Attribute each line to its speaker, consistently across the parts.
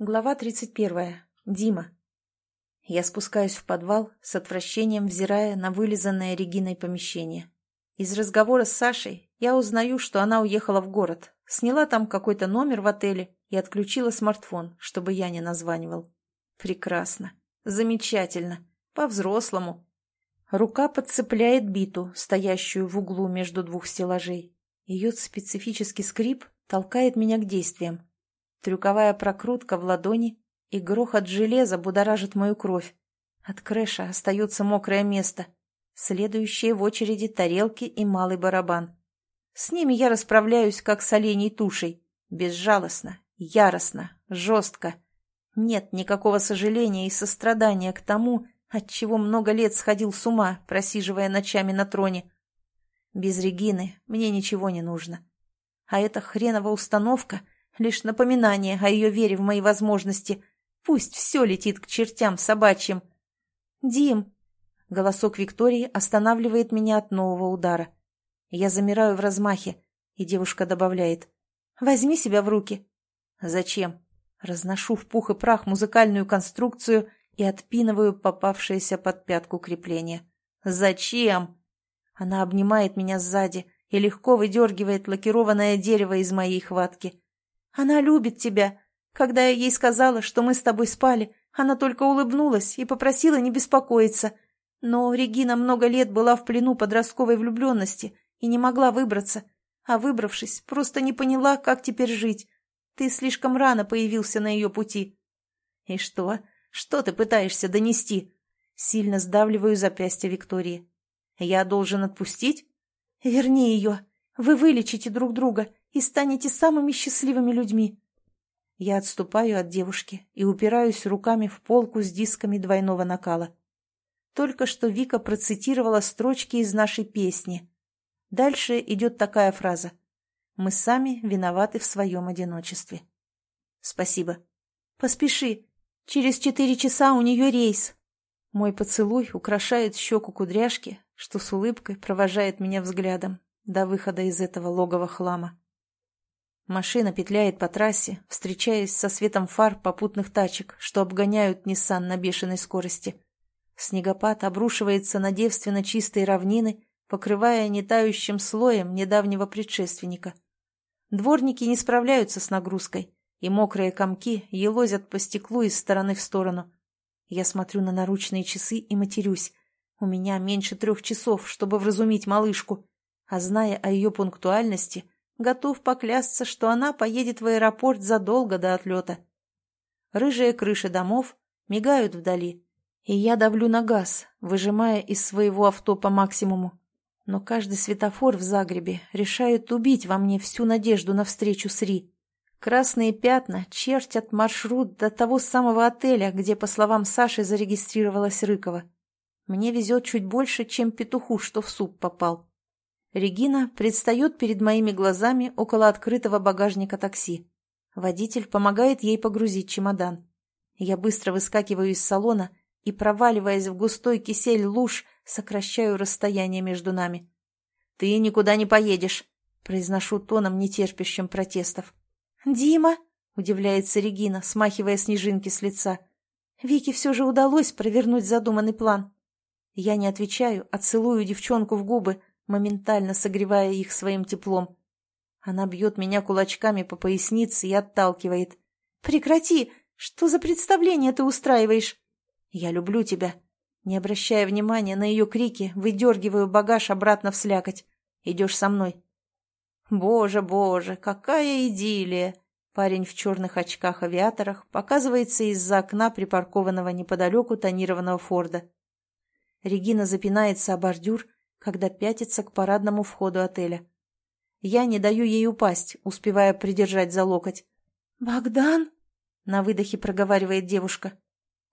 Speaker 1: Глава 31. Дима. Я спускаюсь в подвал, с отвращением взирая на вылизанное Региной помещение. Из разговора с Сашей я узнаю, что она уехала в город, сняла там какой-то номер в отеле и отключила смартфон, чтобы я не названивал. Прекрасно. Замечательно. По-взрослому. Рука подцепляет биту, стоящую в углу между двух стеллажей. Ее специфический скрип толкает меня к действиям. Трюковая прокрутка в ладони и грохот железа будоражит мою кровь. От крэша остается мокрое место. Следующие в очереди тарелки и малый барабан. С ними я расправляюсь, как с оленей тушей. Безжалостно, яростно, жестко. Нет никакого сожаления и сострадания к тому, от чего много лет сходил с ума, просиживая ночами на троне. Без Регины мне ничего не нужно. А эта хренова установка — Лишь напоминание о ее вере в мои возможности. Пусть все летит к чертям собачьим. «Дим!» Голосок Виктории останавливает меня от нового удара. Я замираю в размахе, и девушка добавляет. «Возьми себя в руки». «Зачем?» Разношу в пух и прах музыкальную конструкцию и отпинываю попавшееся под пятку крепление. «Зачем?» Она обнимает меня сзади и легко выдергивает лакированное дерево из моей хватки. Она любит тебя. Когда я ей сказала, что мы с тобой спали, она только улыбнулась и попросила не беспокоиться. Но Регина много лет была в плену подростковой влюбленности и не могла выбраться. А выбравшись, просто не поняла, как теперь жить. Ты слишком рано появился на ее пути. И что? Что ты пытаешься донести? Сильно сдавливаю запястье Виктории. Я должен отпустить? Верни ее. Вы вылечите друг друга и станете самыми счастливыми людьми. Я отступаю от девушки и упираюсь руками в полку с дисками двойного накала. Только что Вика процитировала строчки из нашей песни. Дальше идет такая фраза. «Мы сами виноваты в своем одиночестве». «Спасибо». «Поспеши. Через четыре часа у нее рейс». Мой поцелуй украшает щеку кудряшки, что с улыбкой провожает меня взглядом до выхода из этого логова хлама. Машина петляет по трассе, встречаясь со светом фар попутных тачек, что обгоняют Ниссан на бешеной скорости. Снегопад обрушивается на девственно чистые равнины, покрывая нетающим слоем недавнего предшественника. Дворники не справляются с нагрузкой, и мокрые комки елозят по стеклу из стороны в сторону. Я смотрю на наручные часы и матерюсь. У меня меньше трех часов, чтобы вразумить малышку, а зная о ее пунктуальности – Готов поклясться, что она поедет в аэропорт задолго до отлета. Рыжие крыши домов мигают вдали, и я давлю на газ, выжимая из своего авто по максимуму. Но каждый светофор в Загребе решает убить во мне всю надежду на встречу с Ри. Красные пятна чертят маршрут до того самого отеля, где, по словам Саши, зарегистрировалась Рыкова. Мне везет чуть больше, чем петуху, что в суп попал. Регина предстает перед моими глазами около открытого багажника такси. Водитель помогает ей погрузить чемодан. Я быстро выскакиваю из салона и, проваливаясь в густой кисель луж, сокращаю расстояние между нами. «Ты никуда не поедешь», — произношу тоном, нетерпящим протестов. «Дима?» — удивляется Регина, смахивая снежинки с лица. Вике все же удалось провернуть задуманный план. Я не отвечаю, а целую девчонку в губы, моментально согревая их своим теплом. Она бьет меня кулачками по пояснице и отталкивает. «Прекрати! Что за представление ты устраиваешь?» «Я люблю тебя». Не обращая внимания на ее крики, выдергиваю багаж обратно в слякоть. «Идешь со мной». «Боже, боже, какая идиллия!» Парень в черных очках-авиаторах показывается из-за окна припаркованного неподалеку тонированного Форда. Регина запинается о бордюр, когда пятится к парадному входу отеля. Я не даю ей упасть, успевая придержать за локоть. «Богдан?» — на выдохе проговаривает девушка.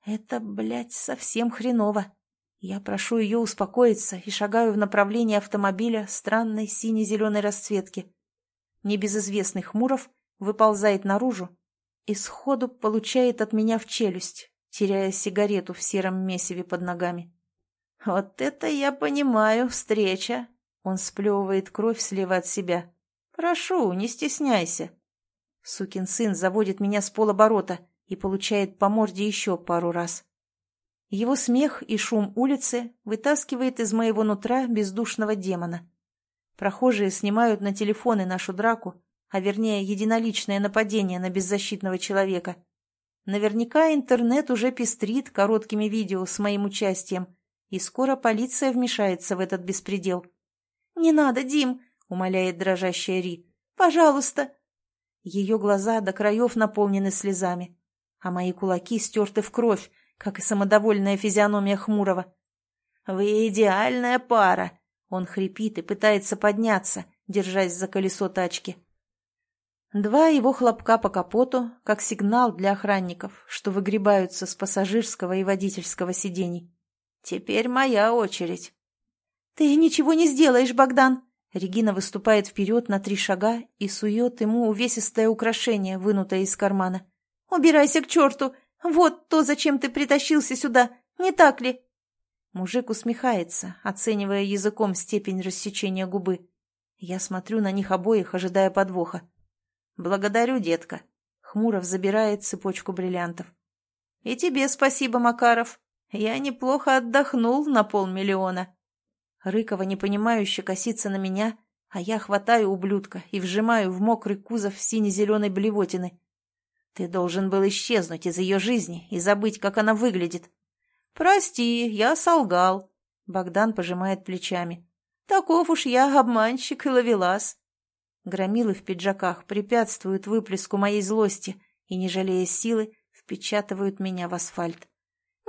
Speaker 1: «Это, блядь, совсем хреново. Я прошу ее успокоиться и шагаю в направлении автомобиля странной сине-зеленой расцветки. Небезызвестный Хмуров выползает наружу и сходу получает от меня в челюсть, теряя сигарету в сером месиве под ногами. «Вот это я понимаю, встреча!» Он сплевывает кровь слева от себя. «Прошу, не стесняйся!» Сукин сын заводит меня с полоборота, и получает по морде еще пару раз. Его смех и шум улицы вытаскивает из моего нутра бездушного демона. Прохожие снимают на телефоны нашу драку, а вернее единоличное нападение на беззащитного человека. Наверняка интернет уже пестрит короткими видео с моим участием, и скоро полиция вмешается в этот беспредел. «Не надо, Дим!» — умоляет дрожащая Ри. «Пожалуйста!» Ее глаза до краев наполнены слезами, а мои кулаки стерты в кровь, как и самодовольная физиономия Хмурого. «Вы идеальная пара!» Он хрипит и пытается подняться, держась за колесо тачки. Два его хлопка по капоту, как сигнал для охранников, что выгребаются с пассажирского и водительского сидений. «Теперь моя очередь». «Ты ничего не сделаешь, Богдан!» Регина выступает вперед на три шага и сует ему увесистое украшение, вынутое из кармана. «Убирайся к черту! Вот то, зачем ты притащился сюда, не так ли?» Мужик усмехается, оценивая языком степень рассечения губы. Я смотрю на них обоих, ожидая подвоха. «Благодарю, детка». Хмуров забирает цепочку бриллиантов. «И тебе спасибо, Макаров. Я неплохо отдохнул на полмиллиона». Рыкова непонимающе косится на меня, а я хватаю ублюдка и вжимаю в мокрый кузов сине-зеленой блевотины. Ты должен был исчезнуть из ее жизни и забыть, как она выглядит. Прости, я солгал. Богдан пожимает плечами. Таков уж я обманщик и ловелас. Громилы в пиджаках препятствуют выплеску моей злости и, не жалея силы, впечатывают меня в асфальт.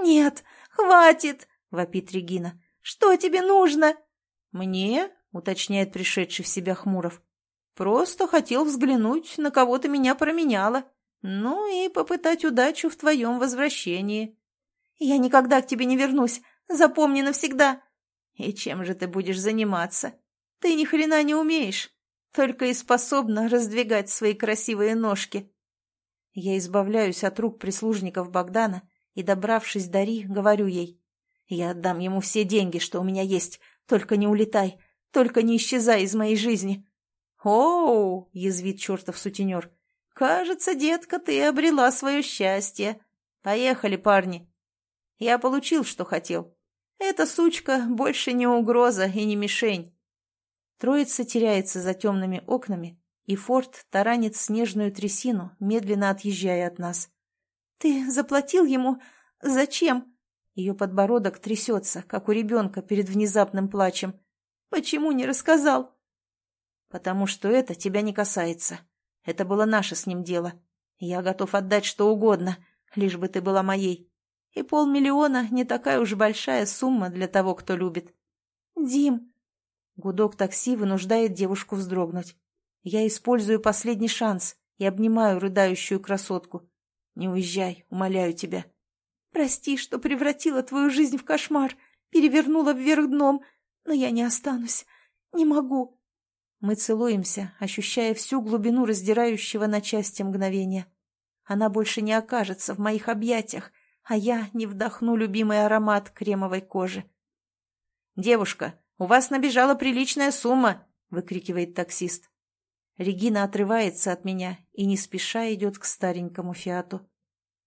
Speaker 1: «Нет, хватит!» — вопит Регина. «Что тебе нужно?» «Мне?» — уточняет пришедший в себя Хмуров. «Просто хотел взглянуть, на кого ты меня променяла. Ну и попытать удачу в твоем возвращении». «Я никогда к тебе не вернусь. Запомни навсегда». «И чем же ты будешь заниматься? Ты ни хрена не умеешь, только и способна раздвигать свои красивые ножки». Я избавляюсь от рук прислужников Богдана и, добравшись до Ри, говорю ей. Я отдам ему все деньги, что у меня есть. Только не улетай. Только не исчезай из моей жизни. «Оу!» — язвит чертов сутенер. «Кажется, детка, ты обрела свое счастье. Поехали, парни!» Я получил, что хотел. Эта сучка больше не угроза и не мишень. Троица теряется за темными окнами, и форт таранит снежную трясину, медленно отъезжая от нас. «Ты заплатил ему? Зачем?» Ее подбородок трясется, как у ребенка перед внезапным плачем. «Почему не рассказал?» «Потому что это тебя не касается. Это было наше с ним дело. Я готов отдать что угодно, лишь бы ты была моей. И полмиллиона не такая уж большая сумма для того, кто любит». «Дим!» Гудок такси вынуждает девушку вздрогнуть. Я использую последний шанс и обнимаю рыдающую красотку. «Не уезжай, умоляю тебя». Прости, что превратила твою жизнь в кошмар, перевернула вверх дном, но я не останусь. Не могу. Мы целуемся, ощущая всю глубину раздирающего на части мгновения. Она больше не окажется в моих объятиях, а я не вдохну любимый аромат кремовой кожи. «Девушка, у вас набежала приличная сумма!» — выкрикивает таксист. Регина отрывается от меня и не спеша идет к старенькому фиату.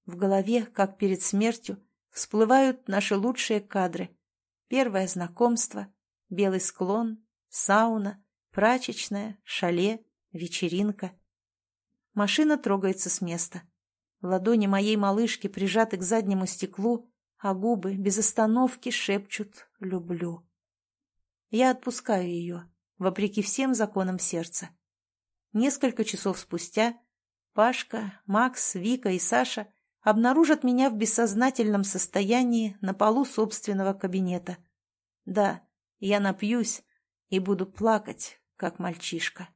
Speaker 1: В голове, как перед смертью, всплывают наши лучшие кадры. Первое знакомство, белый склон, сауна, прачечная, шале, вечеринка. Машина трогается с места. Ладони моей малышки прижаты к заднему стеклу, а губы без остановки шепчут «люблю». Я отпускаю ее, вопреки всем законам сердца. Несколько часов спустя Пашка, Макс, Вика и Саша – обнаружат меня в бессознательном состоянии на полу собственного кабинета. Да, я напьюсь и буду плакать, как мальчишка.